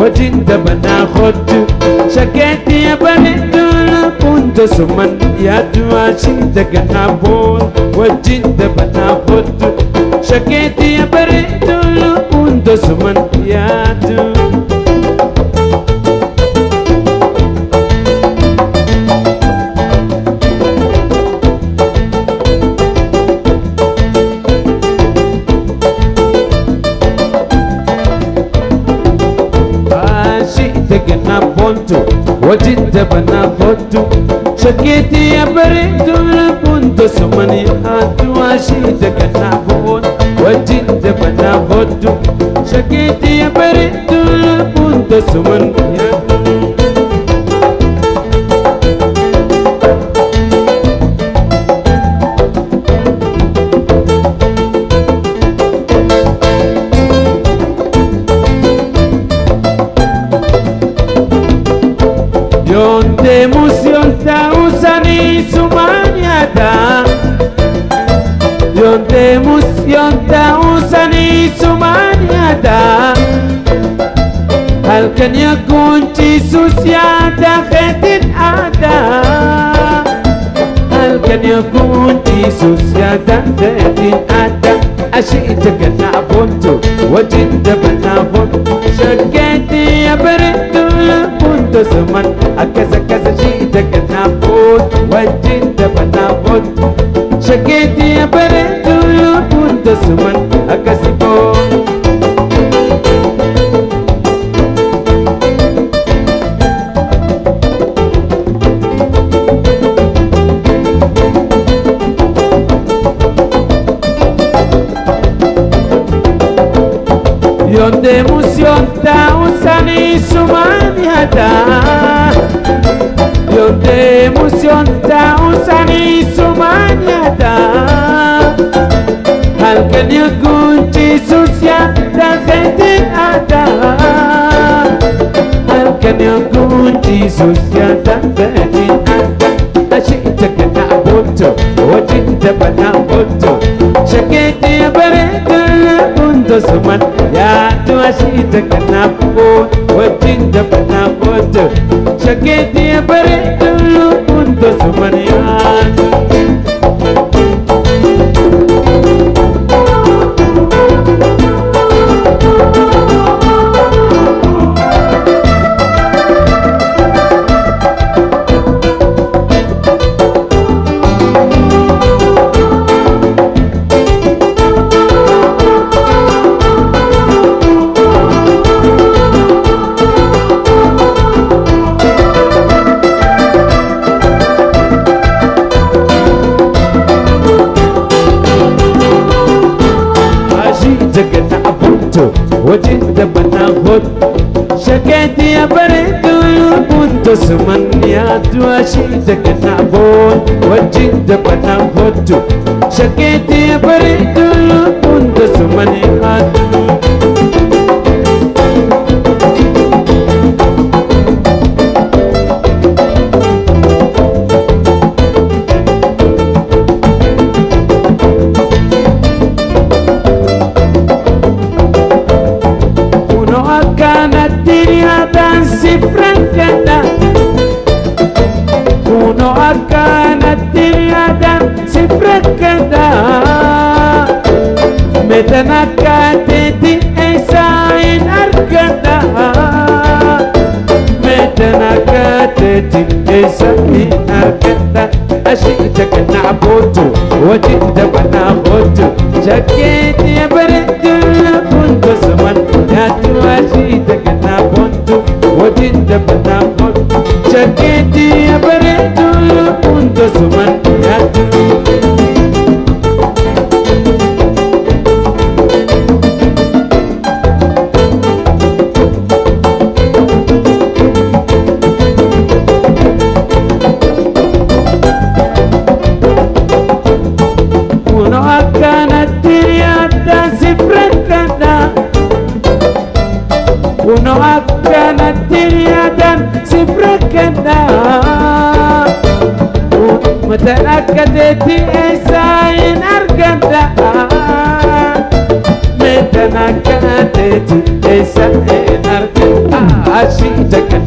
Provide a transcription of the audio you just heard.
wajin da bana hotu shaketi ya bari dole punta suman ya tuwa shi daga nabon wajin da bana hotu shaketi ya bari dole punta suman ya Wajin tabana hotu Chaketi ya paretu Mrapunto sumani hatu Ashita kata huon Wajin tabana hotu Chaketi ya paretu Mrapunto sumani hatu ya bari dole punto su mani Yonde emoción Yonde emoción ta usani sumanyata Halkan yakunci susyata khetin ada ada bana buntu Syaketi ya beritu punto Wajin bana buntu Syaketi ya beritu punto zaman Akasi buntu Yonde emoción ta usani sumaniata Yonde emoción ta usani ada Halkannya kunci susya dan zaitin ada. Halkannya kunci susya dan zaitin ada. Nashi'ta kana buntu Wajinta bana buntu Shakiti baritullah buntu suman Ya tuwa shi'ta kana buntu Wajinta bana buntu Shakiti baritullah buntu suman Ya हो जिंद बना हो शकेतिया बरेतुलु पुंतो सुमन्या दुआ शिंद कना हो। हो जिंद बना हो शकेतिया पुंतो सुमन्या أركدا متنكا تدي إساين أركدا متنكا تدي إساين أركدا أشيك جك نعبوتو وجيك دب نعبوتو جكيت تنكدتي إنسان أركبتها متنكدتي إنسان أركبتها عشيتك